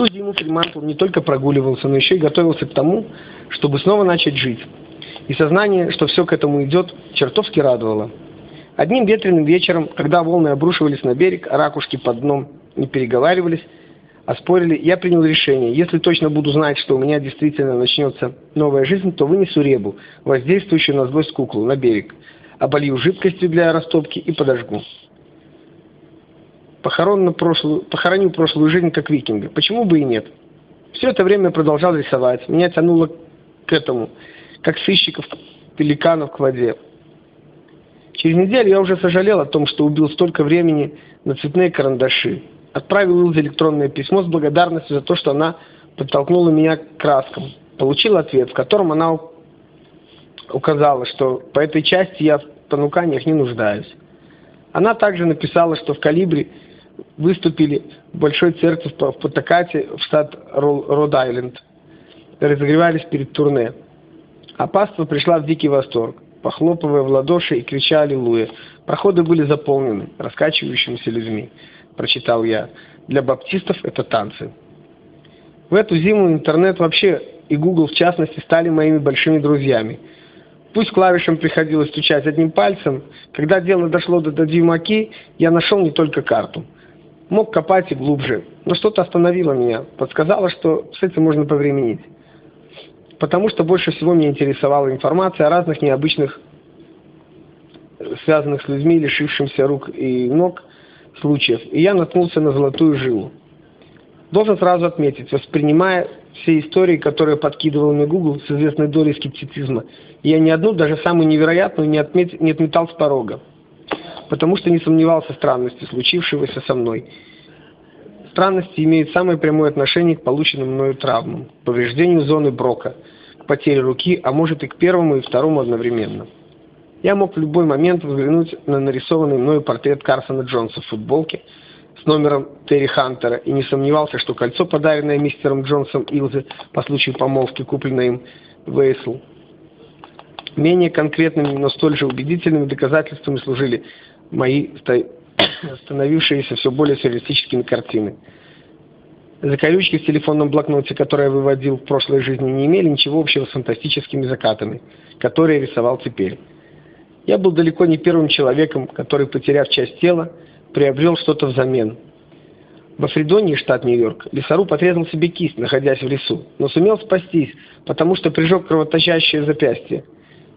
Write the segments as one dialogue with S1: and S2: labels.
S1: ту зиму Фримантл не только прогуливался, но еще и готовился к тому, чтобы снова начать жить. И сознание, что все к этому идет, чертовски радовало. Одним ветреным вечером, когда волны обрушивались на берег, а ракушки под дном не переговаривались, а спорили, я принял решение. Если точно буду знать, что у меня действительно начнется новая жизнь, то вынесу ребу, воздействующую на злость куклу, на берег, оболью жидкостью для растопки и подожгу. Похороню прошлую, похороню прошлую жизнь как викинга. Почему бы и нет? Все это время продолжал рисовать. Меня тянуло к этому, как сыщиков пеликанов к воде. Через неделю я уже сожалел о том, что убил столько времени на цветные карандаши. Отправил Илзе электронное письмо с благодарностью за то, что она подтолкнула меня к краскам. Получил ответ, в котором она указала, что по этой части я в понуканиях не нуждаюсь. Она также написала, что в «Калибре» выступили в Большой церкви в Потакате в штат Род-Айленд. Разогревались перед турне. А паства пришла в дикий восторг, похлопывая в ладоши и крича «Аллилуйя». Проходы были заполнены раскачивающимися людьми, прочитал я. Для баптистов это танцы. В эту зиму интернет вообще и Google в частности стали моими большими друзьями – Пусть клавишам приходилось стучать одним пальцем, когда дело дошло до дюймаки, я нашел не только карту. Мог копать и глубже, но что-то остановило меня, подсказало, что с этим можно повременить. Потому что больше всего меня интересовала информация о разных необычных, связанных с людьми, лишившимся рук и ног, случаев, и я наткнулся на золотую жилу. Должен сразу отметить, воспринимая все истории, которые подкидывал мне Google с известной долей скептицизма, я ни одну, даже самую невероятную, не, отмет, не отметал с порога, потому что не сомневался в странности случившегося со мной. Странности имеют самое прямое отношение к полученным мною травмам, к повреждению зоны Брока, к потере руки, а может и к первому и второму одновременно. Я мог в любой момент взглянуть на нарисованный мною портрет Карсона Джонса в футболке, с номером Терри Хантера и не сомневался, что кольцо, подаренное мистером Джонсом Илзе по случаю помолвки, купленное им в Эйсл, менее конкретными, но столь же убедительными доказательствами служили мои становившиеся все более сюрреалистическими картины. Закорючки в телефонном блокноте, которые я выводил в прошлой жизни, не имели ничего общего с фантастическими закатами, которые я рисовал теперь. Я был далеко не первым человеком, который, потеряв часть тела, приобрел что-то взамен. Во Фридонии, штат Нью-Йорк, лесоруб отрезал себе кисть, находясь в лесу, но сумел спастись, потому что прижег кровоточащее запястье.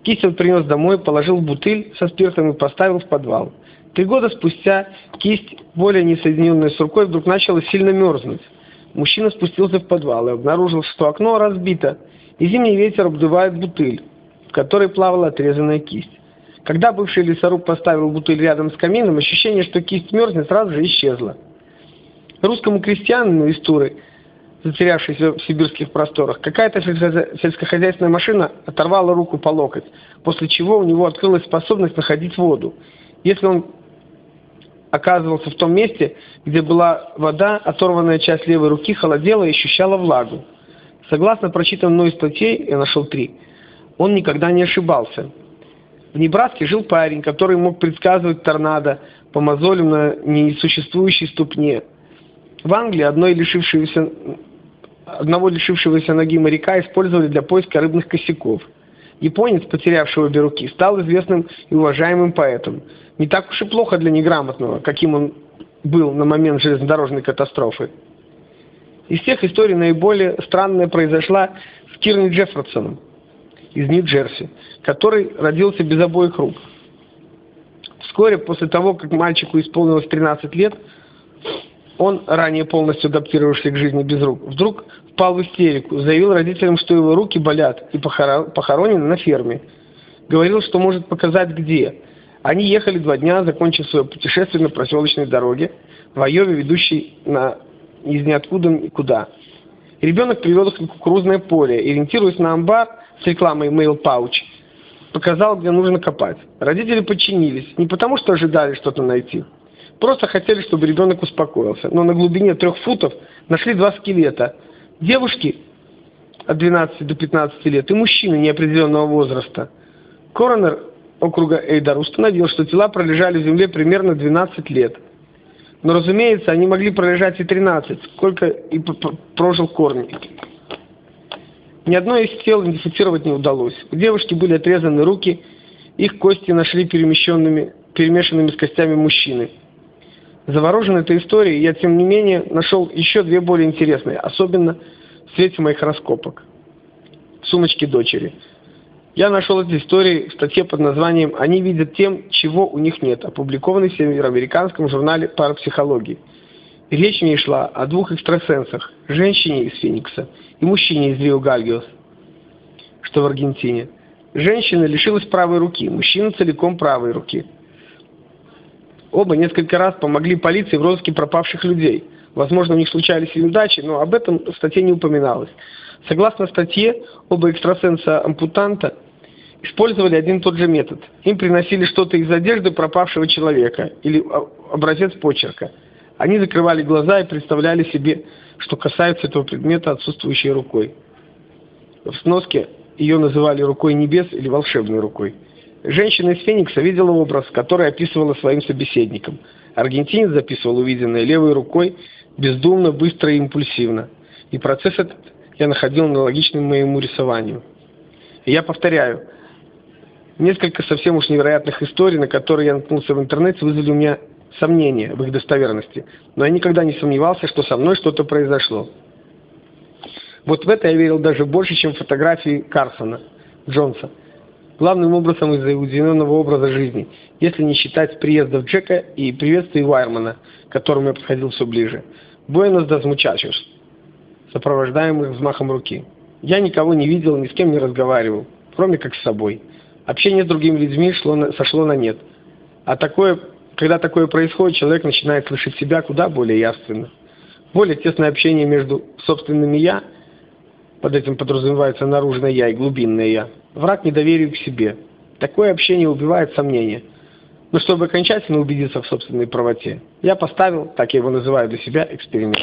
S1: Кисть он принес домой, положил в бутыль со спиртом и поставил в подвал. Три года спустя кисть, более не соединенная с рукой, вдруг начала сильно мерзнуть. Мужчина спустился в подвал и обнаружил, что окно разбито, и зимний ветер обдувает бутыль, в которой плавала отрезанная кисть. Когда бывший лесоруб поставил бутыль рядом с камином, ощущение, что кисть мерзнет, сразу же исчезло. Русскому крестьянину из Туры, затерявшейся в сибирских просторах, какая-то сельскохозяйственная машина оторвала руку по локоть, после чего у него открылась способность находить воду. Если он оказывался в том месте, где была вода, оторванная часть левой руки холодела и ощущала влагу. Согласно прочитанной мной статье, я нашел три, он никогда не ошибался. В Небраске жил парень, который мог предсказывать торнадо по мозолям на несуществующей ступне. В Англии одной лишившегося, одного лишившегося ноги моряка использовали для поиска рыбных косяков. Японец, потерявший обе руки, стал известным и уважаемым поэтом. Не так уж и плохо для неграмотного, каким он был на момент железнодорожной катастрофы. Из всех историй наиболее странная произошла с Кирни Джефферсоном из Нью-Джерси, который родился без обоих рук. Вскоре после того, как мальчику исполнилось 13 лет, он, ранее полностью адаптировавшийся к жизни без рук, вдруг впал в истерику, заявил родителям, что его руки болят и похоронены на ферме. Говорил, что может показать где. Они ехали два дня, закончив свое путешествие на проселочной дороге в Айове, ведущей на из ниоткуда никуда. Ребенок привел их на кукурузное поле, ориентируясь на амбар, с рекламой Mail Pouch, показал, где нужно копать. Родители подчинились, не потому что ожидали что-то найти. Просто хотели, чтобы ребенок успокоился. Но на глубине трех футов нашли два скелета. Девушки от 12 до 15 лет и мужчины неопределенного возраста. Коронер округа Эйдар установил, что тела пролежали в земле примерно 12 лет. Но, разумеется, они могли пролежать и 13, сколько и прожил Корни. Ни одно из тел идентифицировать не удалось. У девушки были отрезаны руки, их кости нашли перемещенными, перемешанными с костями мужчины. Заворожен этой историей, я, тем не менее, нашел еще две более интересные, особенно в свете моих раскопок. В сумочке дочери. Я нашел эти истории в статье под названием «Они видят тем, чего у них нет», опубликованной в североамериканском журнале «Парапсихологии». Речь в ней шла о двух экстрасенсах, женщине из Феникса и мужчине из Рио Гальгиос, что в Аргентине. Женщина лишилась правой руки, мужчина целиком правой руки. Оба несколько раз помогли полиции в розыске пропавших людей. Возможно, у них случались и неудачи, но об этом в статье не упоминалось. Согласно статье, оба экстрасенса-ампутанта использовали один и тот же метод. Им приносили что-то из одежды пропавшего человека или образец почерка. Они закрывали глаза и представляли себе, что касается этого предмета отсутствующей рукой. В сноске ее называли рукой небес или волшебной рукой. Женщина из Феникса видела образ, который описывала своим собеседникам. Аргентинец записывал увиденное левой рукой, бездумно, быстро и импульсивно. И процесс этот я находил аналогичным моему рисованию. И я повторяю, несколько совсем уж невероятных историй, на которые я наткнулся в интернете, вызвали у меня сомнения в их достоверности. Но я никогда не сомневался, что со мной что-то произошло. Вот в это я верил даже больше, чем в фотографии Карсона, Джонса. Главным образом из-за уединенного образа жизни, если не считать приездов Джека и приветствий Вайермана, к которому я подходил все ближе. Буэнос дас мучачос, сопровождаемых взмахом руки. Я никого не видел, ни с кем не разговаривал, кроме как с собой. Общение с другими людьми шло на, сошло на нет. А такое, когда такое происходит, человек начинает слышать себя куда более явственно. Более тесное общение между собственными «я» Под этим подразумевается наружное «я» и глубинное «я». Враг недоверию к себе. Такое общение убивает сомнения. Но чтобы окончательно убедиться в собственной правоте, я поставил, так я его называю для себя, эксперимент.